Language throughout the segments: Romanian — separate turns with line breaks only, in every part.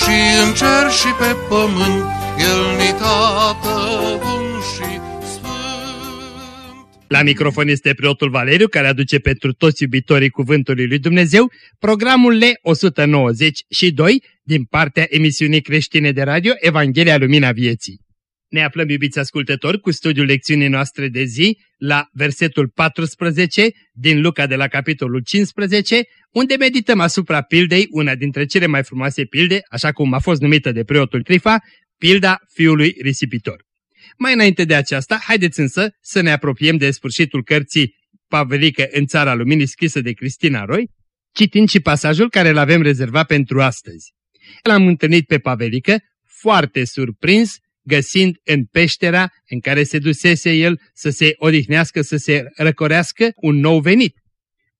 și în cer și pe pământ, El ni tată bun și
la microfon este preotul Valeriu, care aduce pentru toți iubitorii Cuvântului Lui Dumnezeu programul L192 din partea emisiunii creștine de radio Evanghelia Lumina Vieții. Ne aflăm, iubiți ascultători, cu studiul lecțiunii noastre de zi la versetul 14 din Luca de la capitolul 15, unde medităm asupra pildei, una dintre cele mai frumoase pilde, așa cum a fost numită de preotul Trifa, pilda fiului risipitor. Mai înainte de aceasta, haideți însă să ne apropiem de sfârșitul cărții Pavelică în Țara Luminii scrisă de Cristina Roy, citind și pasajul care îl avem rezervat pentru astăzi. L-am întâlnit pe Pavelică, foarte surprins, găsind în peștera în care se dusese el să se odihnească, să se răcorească un nou venit.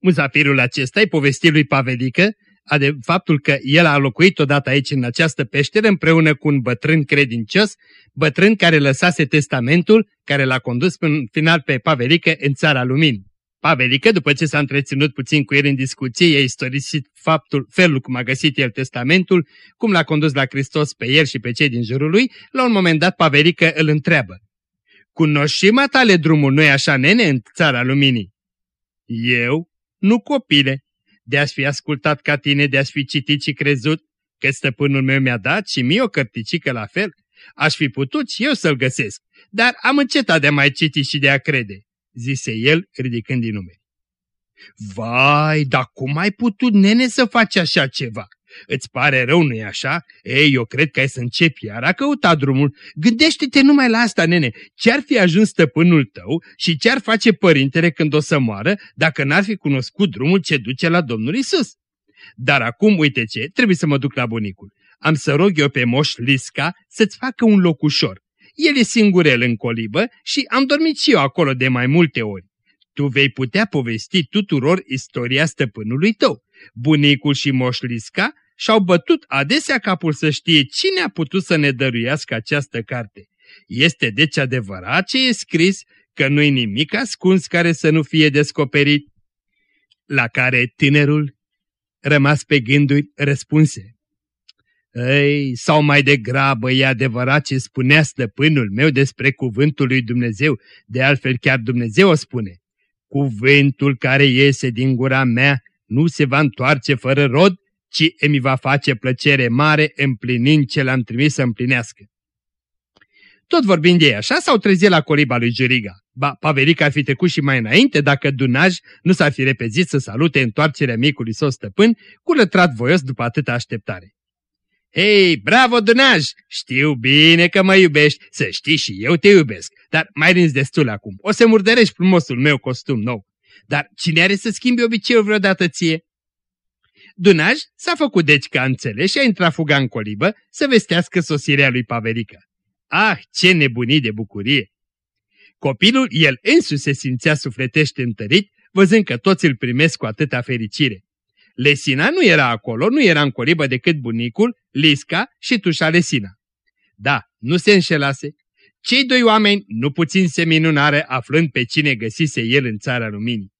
Muzafirul acesta e povestit lui Pavelică de faptul că el a locuit odată aici în această peșteră împreună cu un bătrân credincios, bătrân care lăsase testamentul care l-a condus în final pe Pavelică în țara luminii. Pavelică, după ce s-a întreținut puțin cu el în discuție, i-a istorisit faptul, felul cum a găsit el testamentul, cum l-a condus la Hristos pe el și pe cei din jurul lui, la un moment dat Pavelică îl întreabă. Cunoști și matale drumul, nu așa, nene, în țara luminii? Eu? Nu, copile, de a-și fi ascultat ca tine, de a-și fi citit și crezut că stăpânul meu mi-a dat și mie o cărticică la fel. Aș fi putut și eu să-l găsesc, dar am încetat de a mai citi și de a crede, zise el ridicând din nume. Vai, dar cum ai putut, nene, să faci așa ceva? Îți pare rău, nu-i așa? Ei, eu cred că ai să începi iar a căuta drumul. Gândește-te numai la asta, nene. Ce-ar fi ajuns stăpânul tău și ce-ar face părintele când o să moară dacă n-ar fi cunoscut drumul ce duce la Domnul Isus? Dar acum, uite ce, trebuie să mă duc la bunicul. Am să rog eu pe moș Lisca să-ți facă un loc ușor. El e singurel în colibă și am dormit și eu acolo de mai multe ori. Tu vei putea povesti tuturor istoria stăpânului tău. Bunicul și moș Lisca și-au bătut adesea capul să știe cine a putut să ne dăruiască această carte. Este deci adevărat ce e scris, că nu-i nimic ascuns care să nu fie descoperit. La care tânărul, rămas pe gânduri, răspunse. Ei, sau mai degrabă e adevărat ce spunea stăpânul meu despre cuvântul lui Dumnezeu, de altfel chiar Dumnezeu o spune. Cuvântul care iese din gura mea nu se va întoarce fără rod, ci îmi va face plăcere mare împlinind ce l-am trimis să împlinească. Tot vorbind ei așa, s-au trezit la coliba lui Juriga. Ba, Pavelica ar fi trecut și mai înainte dacă Dunaj nu s-ar fi repezit să salute întoarcerea micului său stăpân cu lătrat voios după atâta așteptare. Hei, bravo Dunaj! Știu bine că mă iubești, să știi și eu te iubesc, dar mai rins destul acum. O să murdărești frumosul meu costum nou. Dar cine are să schimbi obiceiul vreodată ție? Dunaj s-a făcut deci ca înțeles și a intrat fuga în colibă să vestească sosirea lui Paverica. Ah, ce nebunii de bucurie! Copilul, el însuși se simțea sufletește întărit, văzând că toți îl primesc cu atâta fericire. Lesina nu era acolo, nu era în colibă decât bunicul, Lisca și tușa Lesina. Da, nu se înșelase. Cei doi oameni nu puțin se minunare aflând pe cine găsise el în țara luminii.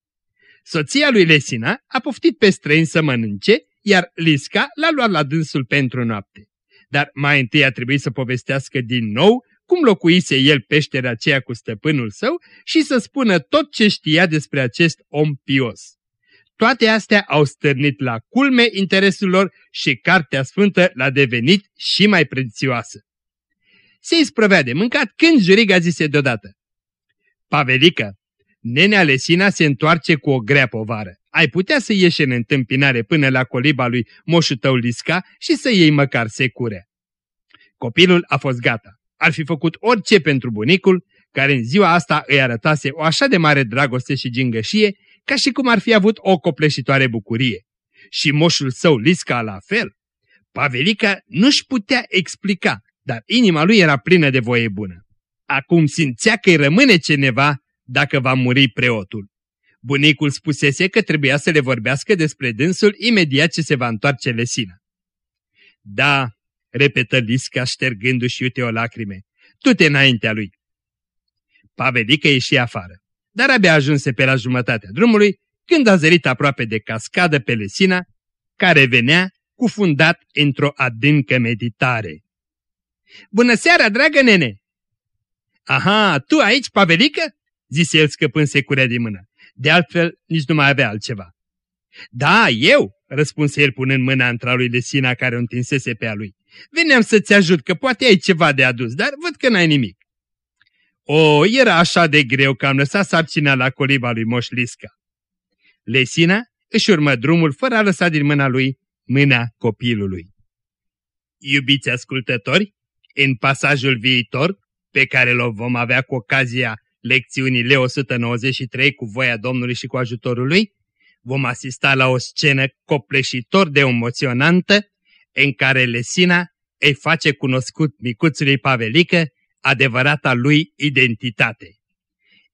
Soția lui Lesina a poftit pe străin să mănânce, iar Lisca l-a luat la dânsul pentru noapte. Dar mai întâi a trebuit să povestească din nou cum locuise el peștera aceea cu stăpânul său și să spună tot ce știa despre acest om pios. Toate astea au stârnit la culme interesul lor și Cartea Sfântă l-a devenit și mai prețioasă. Se isprăvea de mâncat când juriga zise deodată. Pavelică, nenea Lesina se întoarce cu o grea povară. Ai putea să ieși în întâmpinare până la coliba lui moșul tău Lisca și să iei măcar securea. Copilul a fost gata. Ar fi făcut orice pentru bunicul, care în ziua asta îi arătase o așa de mare dragoste și gingășie, ca și cum ar fi avut o copleșitoare bucurie. Și moșul său Lisca la fel. Pavelica nu-și putea explica, dar inima lui era plină de voie bună. Acum simțea că îi rămâne cineva dacă va muri preotul. Bunicul spusese că trebuia să le vorbească despre dânsul imediat ce se va întoarce Lesina. Da, repetă Lisca ștergându-și iute o lacrime, tu te înaintea lui. Pavelica ieși afară, dar abia ajunse pe la jumătatea drumului când a zărit aproape de cascadă pe Lesina, care venea cufundat într-o adâncă meditare. Bună seara, dragă nene! Aha, tu aici, Pavelică? zise el scăpând securea din mână. De altfel, nici nu mai avea altceva. Da, eu, răspunse el punând mâna între lui Lesina care o întinsese pe a lui. Veneam să-ți ajut, că poate ai ceva de adus, dar văd că n-ai nimic. O, era așa de greu că am lăsat sarcina la coliba lui Moșlisca. Lesina își urmă drumul fără a lăsa din mâna lui mâna copilului. Iubiți ascultători, în pasajul viitor, pe care îl vom avea cu ocazia lecțiunii Leo 193 cu voia Domnului și cu ajutorul lui, vom asista la o scenă copleșitor de emoționantă în care Lesina îi face cunoscut micuțului Pavelică adevărata lui identitate.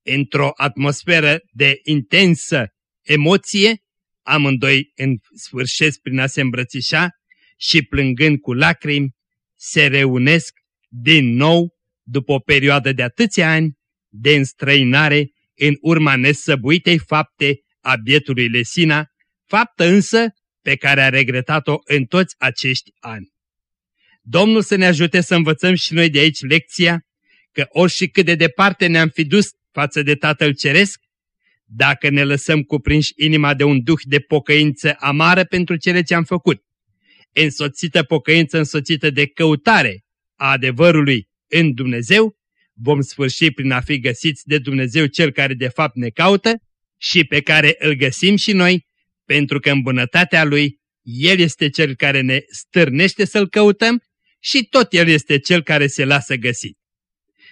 Într-o atmosferă de intensă emoție, amândoi sfârșesc prin a se îmbrățișa și plângând cu lacrimi, se reunesc din nou după o perioadă de atâția ani de înstrăinare în urma nesăbuitei fapte a bietului Lesina, faptă însă pe care a regretat-o în toți acești ani. Domnul să ne ajute să învățăm și noi de aici lecția că orice cât de departe ne-am fi dus față de Tatăl Ceresc, dacă ne lăsăm cuprinși inima de un duh de pocăință amară pentru cele ce am făcut, însoțită pocăință însoțită de căutare a adevărului în Dumnezeu, vom sfârși prin a fi găsiți de Dumnezeu Cel care de fapt ne caută și pe care îl găsim și noi, pentru că în bunătatea Lui El este Cel care ne stârnește să-L căutăm și tot El este Cel care se lasă găsit.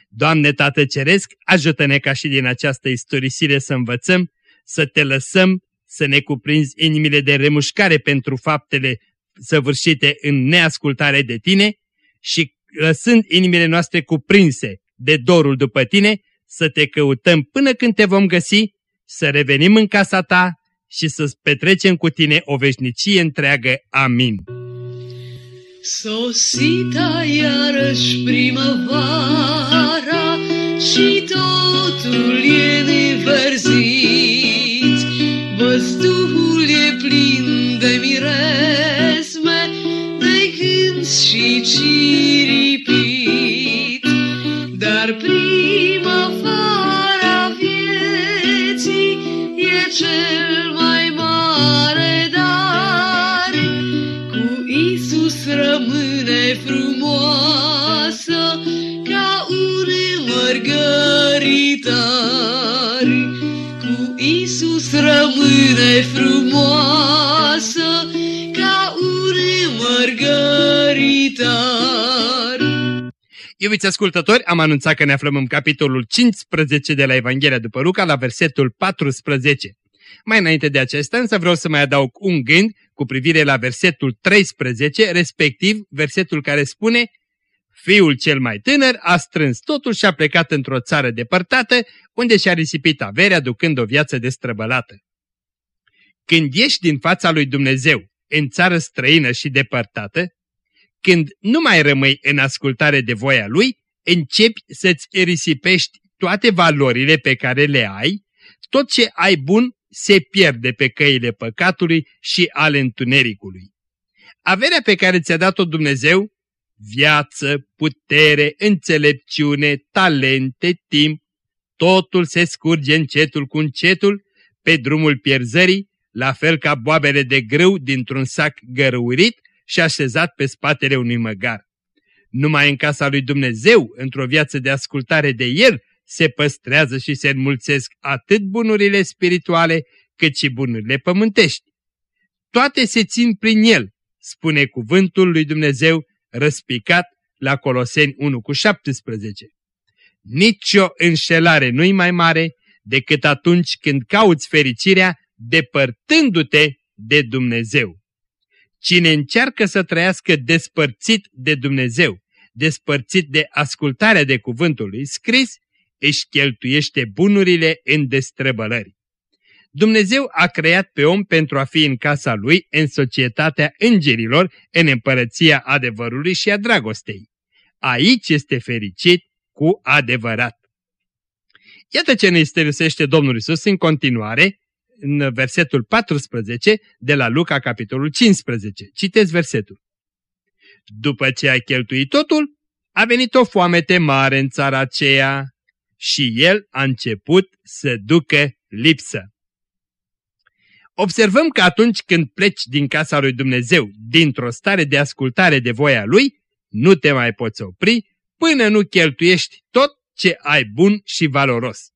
Doamne Tată Ceresc, ajută-ne ca și din această istorisire să învățăm, să te lăsăm, să ne cuprinzi inimile de remușcare pentru faptele săvârșite în neascultare de Tine și lăsând inimile noastre cuprinse de dorul după Tine, să te căutăm până când te vom găsi, să revenim în casa Ta și să petrecem cu Tine o veșnicie întreagă. Amin.
Sosita iarăși primăvara și totul e neverzit. Văzduhul e plin de miresme, de gând și ciripit.
Iubiți ascultători, am anunțat că ne aflăm în capitolul 15 de la Evanghelia după Luca, la versetul 14. Mai înainte de acesta, însă vreau să mai adaug un gând cu privire la versetul 13, respectiv versetul care spune Fiul cel mai tânăr a strâns totul și a plecat într-o țară depărtată, unde și-a risipit averea ducând o viață destrăbălată. Când ieși din fața lui Dumnezeu în țară străină și depărtată, când nu mai rămâi în ascultare de voia Lui, începi să-ți risipești toate valorile pe care le ai, tot ce ai bun se pierde pe căile păcatului și ale întunericului. Averea pe care ți-a dat-o Dumnezeu, viață, putere, înțelepciune, talente, timp, totul se scurge încetul cu încetul pe drumul pierzării, la fel ca boabele de grâu dintr-un sac gărăurit și așezat pe spatele unui măgar. Numai în casa lui Dumnezeu, într-o viață de ascultare de El, se păstrează și se înmulțesc atât bunurile spirituale, cât și bunurile pământești. Toate se țin prin El, spune cuvântul lui Dumnezeu răspicat la Coloseni 1 cu 17. Nici o înșelare nu-i mai mare decât atunci când cauți fericirea depărtându-te de Dumnezeu. Cine încearcă să trăiască despărțit de Dumnezeu, despărțit de ascultarea de cuvântul lui scris, își cheltuiește bunurile în destrăbălări. Dumnezeu a creat pe om pentru a fi în casa lui, în societatea îngerilor, în împărăția adevărului și a dragostei. Aici este fericit cu adevărat. Iată ce ne isterusește Domnul Isus în continuare, în versetul 14 de la Luca, capitolul 15. Citeți versetul. După ce a cheltuit totul, a venit o foamete mare în țara aceea și el a început să ducă lipsă. Observăm că atunci când pleci din casa lui Dumnezeu, dintr-o stare de ascultare de voia lui, nu te mai poți opri până nu cheltuiești tot ce ai bun și valoros.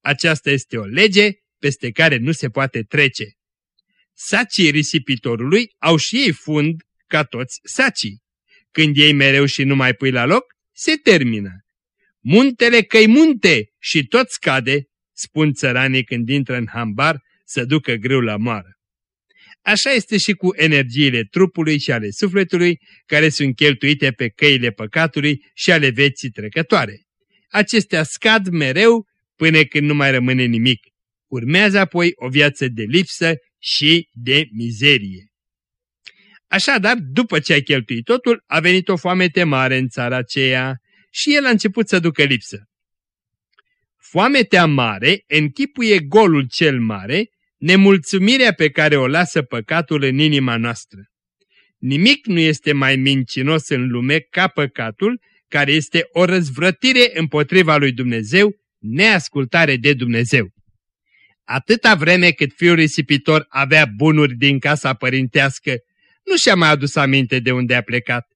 Aceasta este o lege peste care nu se poate trece. Sacii risipitorului au și ei fund ca toți sacii. Când ei mereu și nu mai pui la loc, se termină. Muntele căi munte și tot scade, spun țăranii când intră în hambar să ducă greu la moară. Așa este și cu energiile trupului și ale sufletului, care sunt cheltuite pe căile păcatului și ale veții trecătoare. Acestea scad mereu până când nu mai rămâne nimic. Urmează apoi o viață de lipsă și de mizerie. Așadar, după ce a cheltuit totul, a venit o foamete mare în țara aceea și el a început să ducă lipsă. Foametea mare închipuie golul cel mare, nemulțumirea pe care o lasă păcatul în inima noastră. Nimic nu este mai mincinos în lume ca păcatul, care este o răzvrătire împotriva lui Dumnezeu, neascultare de Dumnezeu. Atâta vreme cât fiul risipitor avea bunuri din casa părintească, nu și-a mai adus aminte de unde a plecat.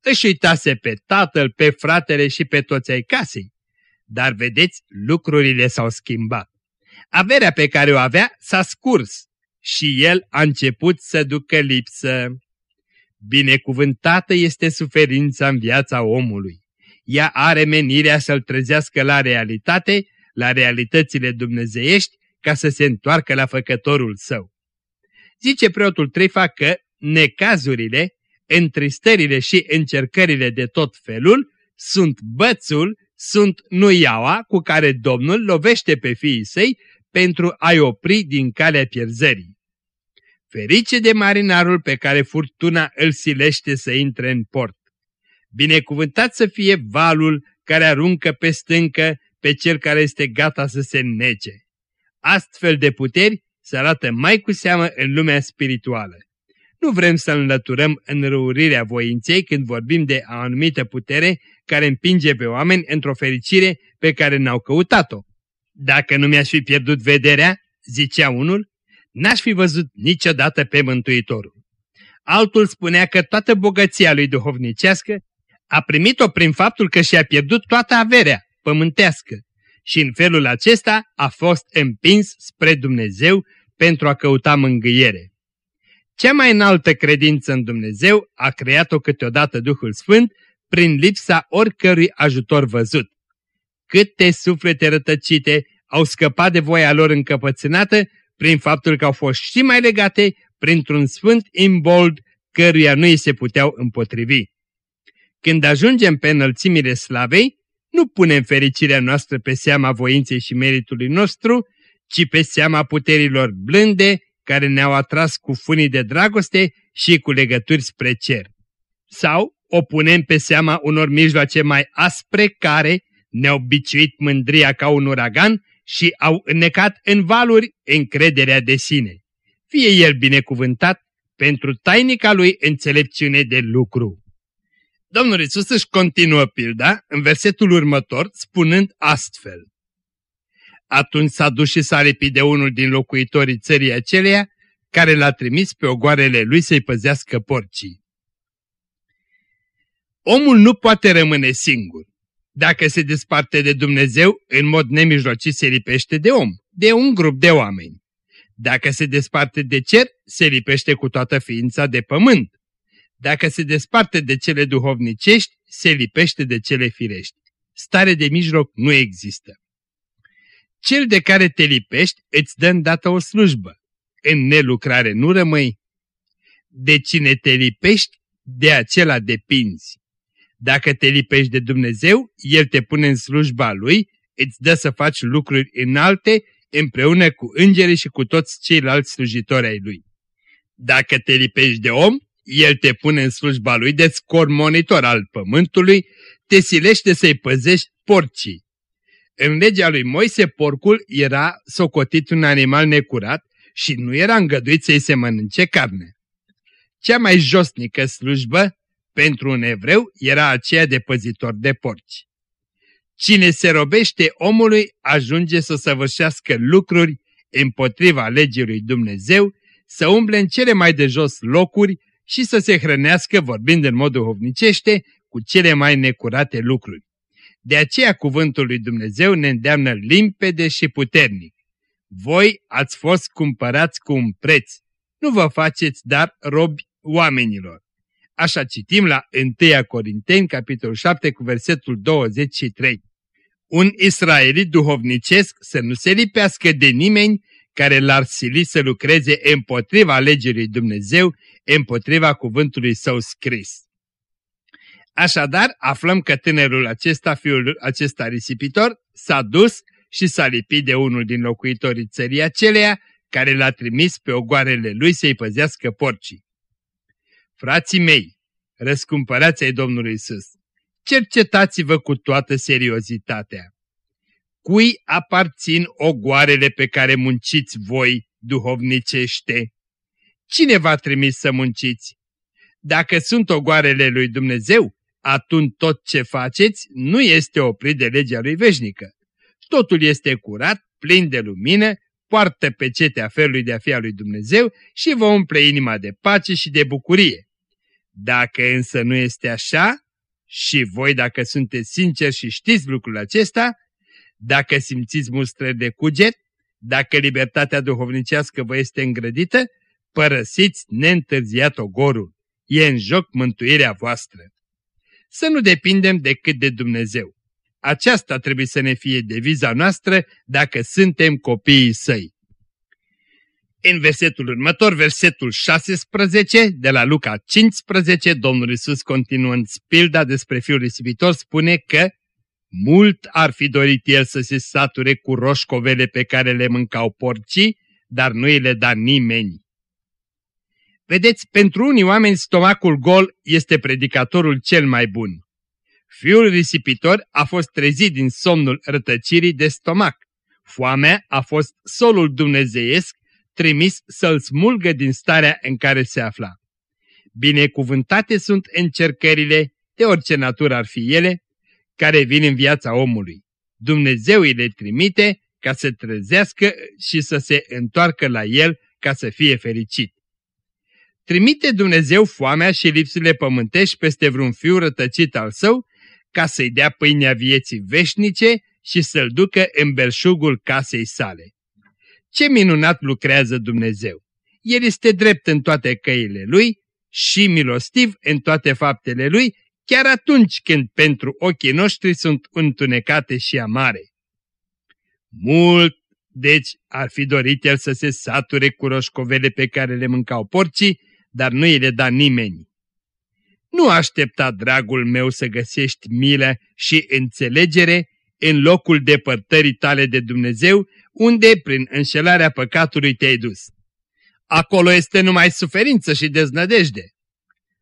Își uitase pe tatăl, pe fratele și pe toți ai casei. Dar vedeți, lucrurile s-au schimbat. Averea pe care o avea s-a scurs și el a început să ducă lipsă. Binecuvântată este suferința în viața omului. Ea are menirea să-l trezească la realitate, la realitățile dumnezeiești, ca să se întoarcă la făcătorul său. Zice preotul Trifa că necazurile, întristările și încercările de tot felul sunt bățul, sunt nuiaua cu care Domnul lovește pe fiii săi pentru a-i opri din calea pierzării. Ferice de marinarul pe care furtuna îl silește să intre în port. Binecuvântat să fie valul care aruncă pe stâncă pe cel care este gata să se nece. Astfel de puteri se arată mai cu seamă în lumea spirituală. Nu vrem să înlăturăm înrăurirea voinței când vorbim de o anumită putere care împinge pe oameni într-o fericire pe care n-au căutat-o. Dacă nu mi-aș fi pierdut vederea, zicea unul, n-aș fi văzut niciodată pe Mântuitorul. Altul spunea că toată bogăția lui duhovnicească a primit-o prin faptul că și-a pierdut toată averea pământească și în felul acesta a fost împins spre Dumnezeu pentru a căuta mângâiere. Cea mai înaltă credință în Dumnezeu a creat-o câteodată Duhul Sfânt prin lipsa oricărui ajutor văzut. Câte suflete rătăcite au scăpat de voia lor încăpățânată prin faptul că au fost și mai legate printr-un sfânt imbold căruia nu îi se puteau împotrivi. Când ajungem pe înălțimile slavei, nu punem fericirea noastră pe seama voinței și meritului nostru, ci pe seama puterilor blânde care ne-au atras cu funii de dragoste și cu legături spre cer. Sau o punem pe seama unor mijloace mai aspre care ne-au biciuit mândria ca un uragan și au înnecat în valuri încrederea de sine. Fie el binecuvântat pentru tainica lui înțelepciune de lucru. Domnul Iisus își continuă pilda în versetul următor, spunând astfel. Atunci s-a dus și s-a repit de unul din locuitorii țării aceleia, care l-a trimis pe ogoarele lui să-i păzească porcii. Omul nu poate rămâne singur. Dacă se desparte de Dumnezeu, în mod nemijlocit se lipește de om, de un grup de oameni. Dacă se desparte de cer, se lipește cu toată ființa de pământ. Dacă se desparte de cele duhovnicești, se lipește de cele firești. Stare de mijloc nu există. Cel de care te lipești îți dă îndată o slujbă. În nelucrare nu rămâi. de cine te lipești, de acela depinzi. Dacă te lipești de Dumnezeu, El te pune în slujba Lui, îți dă să faci lucruri înalte împreună cu îngerii și cu toți ceilalți slujitori ai Lui. Dacă te lipești de om, El te pune în slujba Lui de scor monitor al pământului, te silește să-i păzești porcii. În legea lui Moise, porcul era socotit un animal necurat și nu era îngăduit să-i se mănânce carne. Cea mai josnică slujbă pentru un evreu era aceea de păzitor de porci. Cine se robește omului ajunge să săvârșească lucruri împotriva legii lui Dumnezeu, să umble în cele mai de jos locuri și să se hrănească, vorbind în mod duhovnicește, cu cele mai necurate lucruri. De aceea cuvântul lui Dumnezeu ne îndeamnă limpede și puternic. Voi ați fost cumpărați cu un preț, nu vă faceți dar robi oamenilor. Așa citim la 1 Corinteni, capitolul 7, cu versetul 23. Un israelit duhovnicesc să nu se lipească de nimeni care l-ar sili să lucreze împotriva legii lui Dumnezeu, împotriva cuvântului său scris. Așadar, aflăm că tânărul acesta, fiul acesta risipitor, s-a dus și s-a lipit de unul din locuitorii țării aceleia, care l-a trimis pe ogoarele lui să-i păzească porcii. Frații mei, răscumpărați ai Domnului Isus, cercetați-vă cu toată seriozitatea. Cui aparțin ogoarele pe care munciți voi duhovnicește? Cine v-a trimis să munciți? Dacă sunt ogoarele lui Dumnezeu, atunci tot ce faceți nu este oprit de legea lui veșnică. Totul este curat, plin de lumină, poartă pe cetea felului de a fi a lui Dumnezeu și vă umple inima de pace și de bucurie. Dacă însă nu este așa, și voi dacă sunteți sinceri și știți lucrul acesta, dacă simțiți mustrări de cuget, dacă libertatea duhovnicească vă este îngrădită, părăsiți neîntârziat ogorul. E în joc mântuirea voastră. Să nu depindem decât de Dumnezeu. Aceasta trebuie să ne fie deviza noastră dacă suntem copiii săi. În versetul următor, versetul 16 de la Luca 15, Domnul Isus continuând spilda despre fiul risipitor spune că mult ar fi dorit el să se sature cu roșcovele pe care le mâncau porcii, dar nu îi le da nimeni. Vedeți, pentru unii oameni stomacul gol este predicatorul cel mai bun. Fiul risipitor a fost trezit din somnul rătăcirii de stomac. Foamea a fost solul dumnezeiesc trimis să-l smulgă din starea în care se afla. Binecuvântate sunt încercările, de orice natură ar fi ele, care vin în viața omului. Dumnezeu îi le trimite ca să trezească și să se întoarcă la el ca să fie fericit. Trimite Dumnezeu foamea și lipsurile pământești peste vreun fiu rătăcit al său ca să-i dea pâinea vieții veșnice și să-l ducă în belșugul casei sale. Ce minunat lucrează Dumnezeu! El este drept în toate căile Lui și milostiv în toate faptele Lui, chiar atunci când pentru ochii noștri sunt întunecate și amare. Mult, deci, ar fi dorit el să se sature cu roșcovele pe care le mâncau porcii, dar nu îi le da nimeni. Nu aștepta, dragul meu, să găsești milă și înțelegere în locul depărtării tale de Dumnezeu, unde, prin înșelarea păcatului, te-ai dus. Acolo este numai suferință și deznădejde.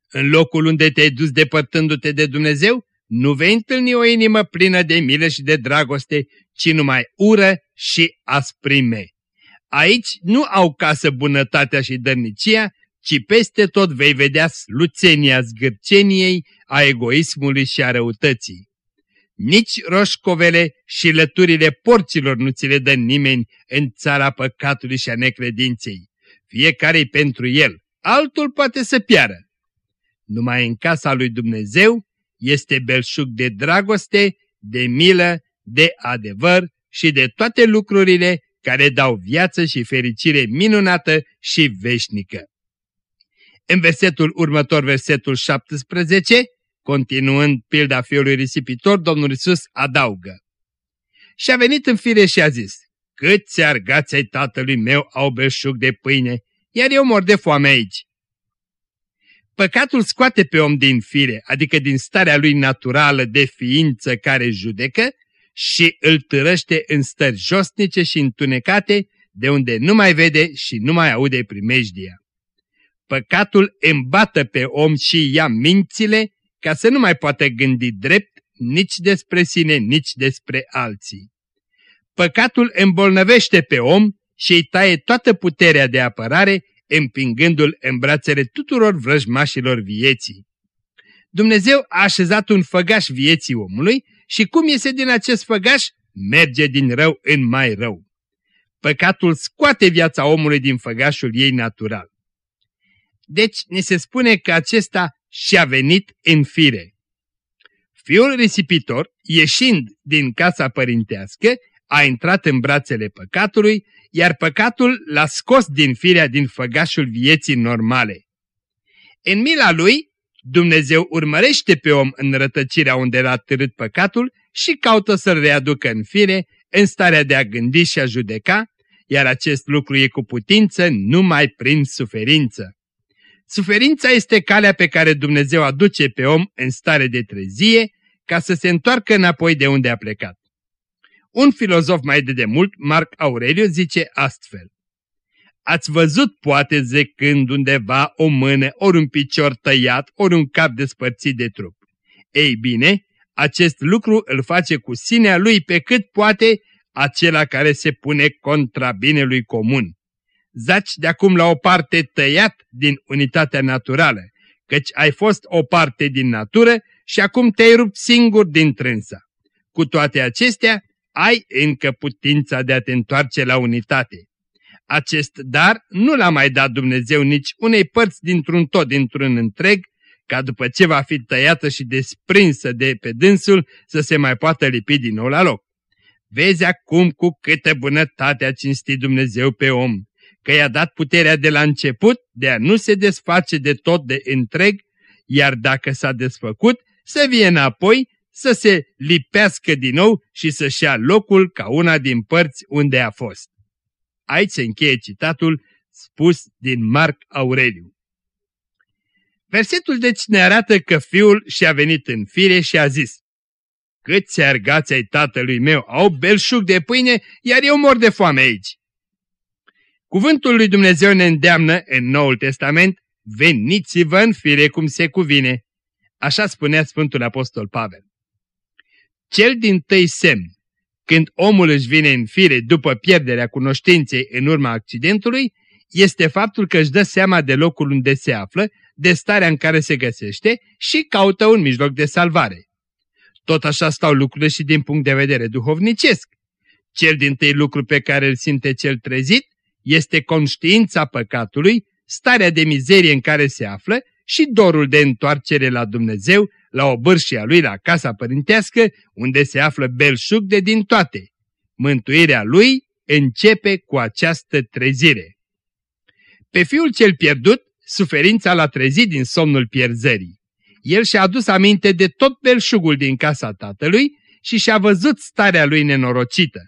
În locul unde te-ai dus depărtându-te de Dumnezeu, nu vei întâlni o inimă plină de milă și de dragoste, ci numai ură și asprime. Aici nu au casă bunătatea și dărnicia, ci peste tot vei vedea sluțenia zgârceniei, a egoismului și a răutății. Nici roșcovele și lăturile porților nu ți le dă nimeni în țara păcatului și a necredinței. Fiecare pentru el, altul poate să piară. Numai în casa lui Dumnezeu este belșug de dragoste, de milă, de adevăr și de toate lucrurile care dau viață și fericire minunată și veșnică. În versetul următor, versetul 17, continuând pilda fiului risipitor, Domnul Isus adaugă. Și a venit în fire și a zis, câți argați ai tatălui meu au belșug de pâine, iar eu mor de foame aici. Păcatul scoate pe om din fire, adică din starea lui naturală de ființă care judecă și îl târăște în stări josnice și întunecate, de unde nu mai vede și nu mai aude primejdia. Păcatul îmbată pe om și ia mințile ca să nu mai poată gândi drept nici despre sine, nici despre alții. Păcatul îmbolnăvește pe om și îi taie toată puterea de apărare, împingându-l în brațele tuturor vrăjmașilor vieții. Dumnezeu a așezat un făgaș vieții omului și cum iese din acest făgaș, merge din rău în mai rău. Păcatul scoate viața omului din făgașul ei natural. Deci ni se spune că acesta și-a venit în fire. Fiul risipitor, ieșind din casa părintească, a intrat în brațele păcatului, iar păcatul l-a scos din firea din făgașul vieții normale. În mila lui, Dumnezeu urmărește pe om în rătăcirea unde l-a târât păcatul și caută să-l readucă în fire, în starea de a gândi și a judeca, iar acest lucru e cu putință numai prin suferință. Suferința este calea pe care Dumnezeu aduce pe om în stare de trezie ca să se întoarcă înapoi de unde a plecat. Un filozof mai de demult, Marc Aureliu, zice astfel. Ați văzut poate zecând undeva o mână, ori un picior tăiat, ori un cap despărțit de trup. Ei bine, acest lucru îl face cu sinea lui pe cât poate acela care se pune contra binelui comun. Zaci de acum la o parte tăiat din unitatea naturală, căci ai fost o parte din natură și acum te-ai rupt singur din trânsa. Cu toate acestea, ai încă putința de a te întoarce la unitate. Acest dar nu l-a mai dat Dumnezeu nici unei părți dintr-un tot, dintr-un întreg, ca după ce va fi tăiată și desprinsă de pe dânsul să se mai poată lipi din nou la loc. Vezi acum cu câtă bunătate a cinstit Dumnezeu pe om, că i-a dat puterea de la început de a nu se desface de tot de întreg, iar dacă s-a desfăcut, să vie înapoi, să se lipească din nou și să-și ia locul ca una din părți unde a fost. Aici se încheie citatul spus din Marc Aureliu. Versetul deci ne arată că fiul și-a venit în fire și a zis Câți argați ai tatălui meu au belșug de pâine, iar eu mor de foame aici. Cuvântul lui Dumnezeu ne îndeamnă în Noul Testament, veniți-vă în fire cum se cuvine. Așa spunea Sfântul Apostol Pavel. Cel din tăi semn, când omul își vine în fire după pierderea cunoștinței în urma accidentului, este faptul că își dă seama de locul unde se află, de starea în care se găsește și caută un mijloc de salvare. Tot așa stau lucrurile și din punct de vedere duhovnicesc. Cel din tăi lucru pe care îl simte cel trezit este conștiința păcatului, starea de mizerie în care se află și dorul de întoarcere la Dumnezeu, la obârșia lui la casa părintească, unde se află belșug de din toate. Mântuirea lui începe cu această trezire. Pe fiul cel pierdut, suferința l-a trezit din somnul pierzării. El și-a adus aminte de tot belșugul din casa tatălui și și-a văzut starea lui nenorocită.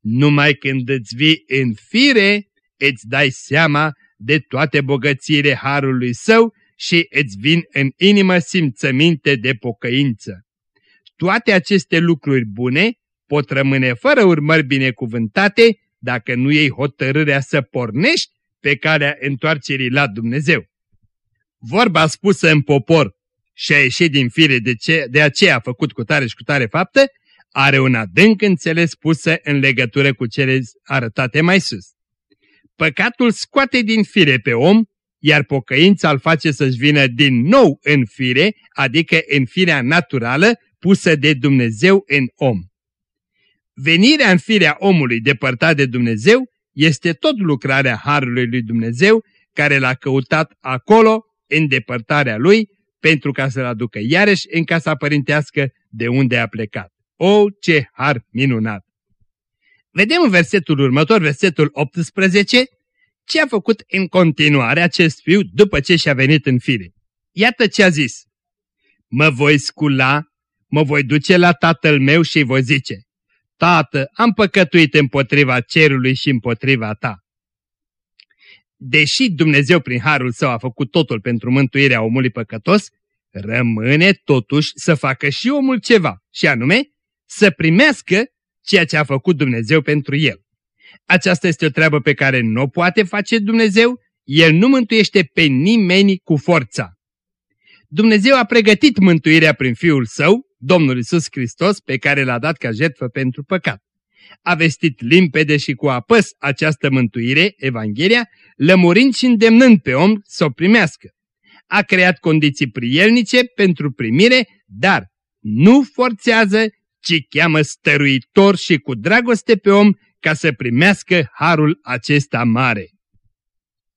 Numai când îți vii în fire, îți dai seama de toate bogățiile harului său și îți vin în inimă simțăminte de pocăință. Toate aceste lucruri bune pot rămâne fără urmări binecuvântate dacă nu iei hotărârea să pornești pe calea întoarcerii la Dumnezeu. Vorba spusă în popor și a ieșit din fire de, ce, de aceea a făcut cu tare și cu tare faptă, are un adânc înțeles pusă în legătură cu cele arătate mai sus. Păcatul scoate din fire pe om, iar pocăința îl face să-și vină din nou în fire, adică în firea naturală pusă de Dumnezeu în om. Venirea în firea omului depărtat de Dumnezeu este tot lucrarea Harului lui Dumnezeu, care l-a căutat acolo, în depărtarea lui, pentru ca să-l aducă iarăși în casa părintească de unde a plecat. O, ce har minunat! Vedem în versetul următor, versetul 18, ce a făcut în continuare acest fiu după ce și-a venit în fire. Iată ce a zis. Mă voi scula, mă voi duce la tatăl meu și voi zice, Tată, am păcătuit împotriva cerului și împotriva ta. deși Dumnezeu prin harul său a făcut totul pentru mântuirea omului păcătos, rămâne totuși să facă și omul ceva, și anume să primească ceea ce a făcut Dumnezeu pentru el. Aceasta este o treabă pe care nu o poate face Dumnezeu, El nu mântuiește pe nimeni cu forța. Dumnezeu a pregătit mântuirea prin Fiul Său, Domnul Isus Hristos, pe care l-a dat ca jertfă pentru păcat. A vestit limpede și cu apăs această mântuire, Evanghelia, lămurind și îndemnând pe om să o primească. A creat condiții prielnice pentru primire, dar nu forțează, ci cheamă stăruitor și cu dragoste pe om ca să primească harul acesta mare.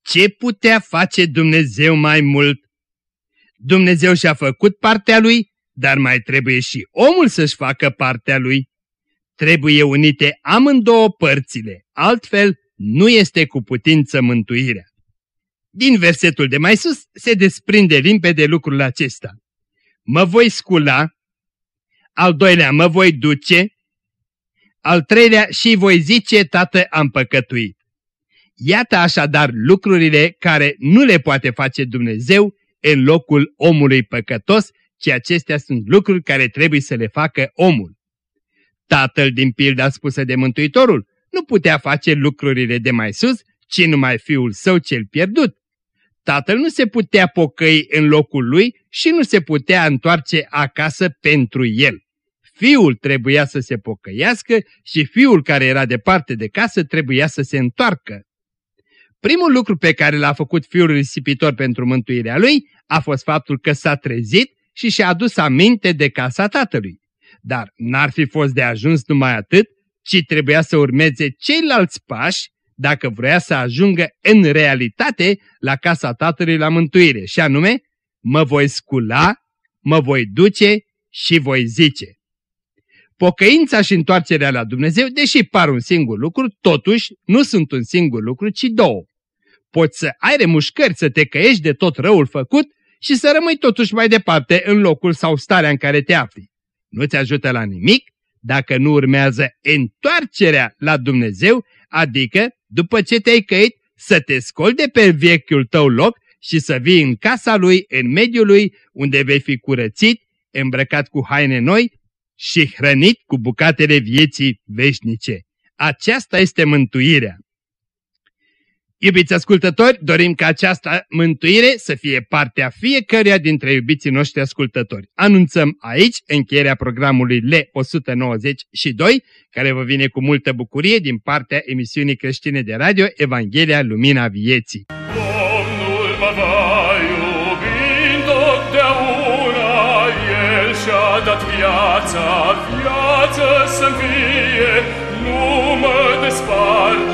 Ce putea face Dumnezeu mai mult? Dumnezeu și-a făcut partea lui, dar mai trebuie și omul să-și facă partea lui. Trebuie unite amândouă părțile, altfel nu este cu putință mântuirea. Din versetul de mai sus se desprinde limpede lucrul acesta. Mă voi scula, al doilea mă voi duce, al treilea și voi zice, tată, am păcătuit. Iată așadar lucrurile care nu le poate face Dumnezeu în locul omului păcătos, ci acestea sunt lucruri care trebuie să le facă omul. Tatăl din pilda spusă de Mântuitorul nu putea face lucrurile de mai sus, ci numai fiul său cel pierdut. Tatăl nu se putea pocăi în locul lui și nu se putea întoarce acasă pentru el. Fiul trebuia să se pocăiască și fiul care era departe de casă trebuia să se întoarcă. Primul lucru pe care l-a făcut fiul risipitor pentru mântuirea lui a fost faptul că s-a trezit și și-a adus aminte de casa tatălui. Dar n-ar fi fost de ajuns numai atât, ci trebuia să urmeze ceilalți pași dacă vrea să ajungă în realitate la casa tatălui la mântuire, și anume, mă voi scula, mă voi duce și voi zice. Pocăința și întoarcerea la Dumnezeu, deși par un singur lucru, totuși nu sunt un singur lucru, ci două. Poți să ai remușcări, să te căiești de tot răul făcut și să rămâi totuși mai departe în locul sau starea în care te afli. Nu-ți ajută la nimic dacă nu urmează întoarcerea la Dumnezeu, adică, după ce te-ai căit, să te scoli de pe vechiul tău loc și să vii în casa lui, în mediul lui, unde vei fi curățit, îmbrăcat cu haine noi și hrănit cu bucatele vieții veșnice. Aceasta este mântuirea. Iubiți ascultători, dorim ca această mântuire să fie partea fiecăruia dintre iubiții noștri ascultători. Anunțăm aici încheierea programului L192, care vă vine cu multă bucurie din partea emisiunii creștine de radio Evanghelia Lumina Vieții.
Domnul mă va iubi El și-a dat viața, viață să-mi fie, nu mă despart